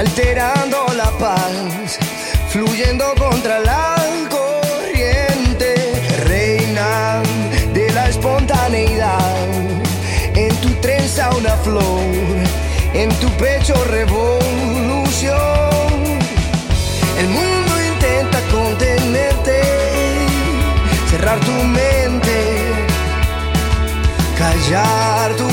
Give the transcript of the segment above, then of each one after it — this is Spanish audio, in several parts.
alterando la paz, fluyendo contra la corriente, reina de la espontaneidad. En tu trenza una flor, en tu pecho revolución. El mundo intenta contenerte, cerrar tu mente, callar tu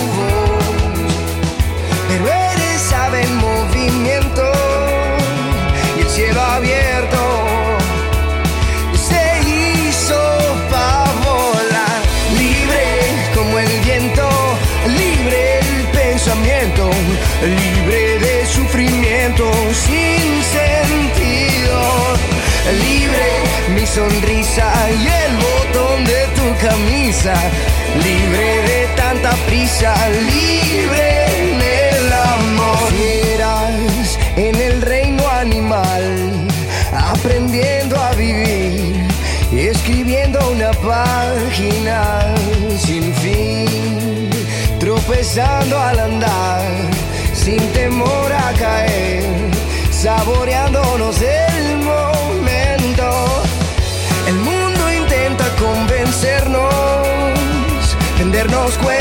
sin sentido, libre mi sonrisa y el botón de tu camisa, libre de tanta prisa, libre en el amor. Fieras en el reino animal, aprendiendo a vivir, escribiendo una página sin fin, tropezando al andar, sin temor saboreándonos el momento. El mundo intenta convencernos, vendernos cuentos,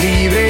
libre.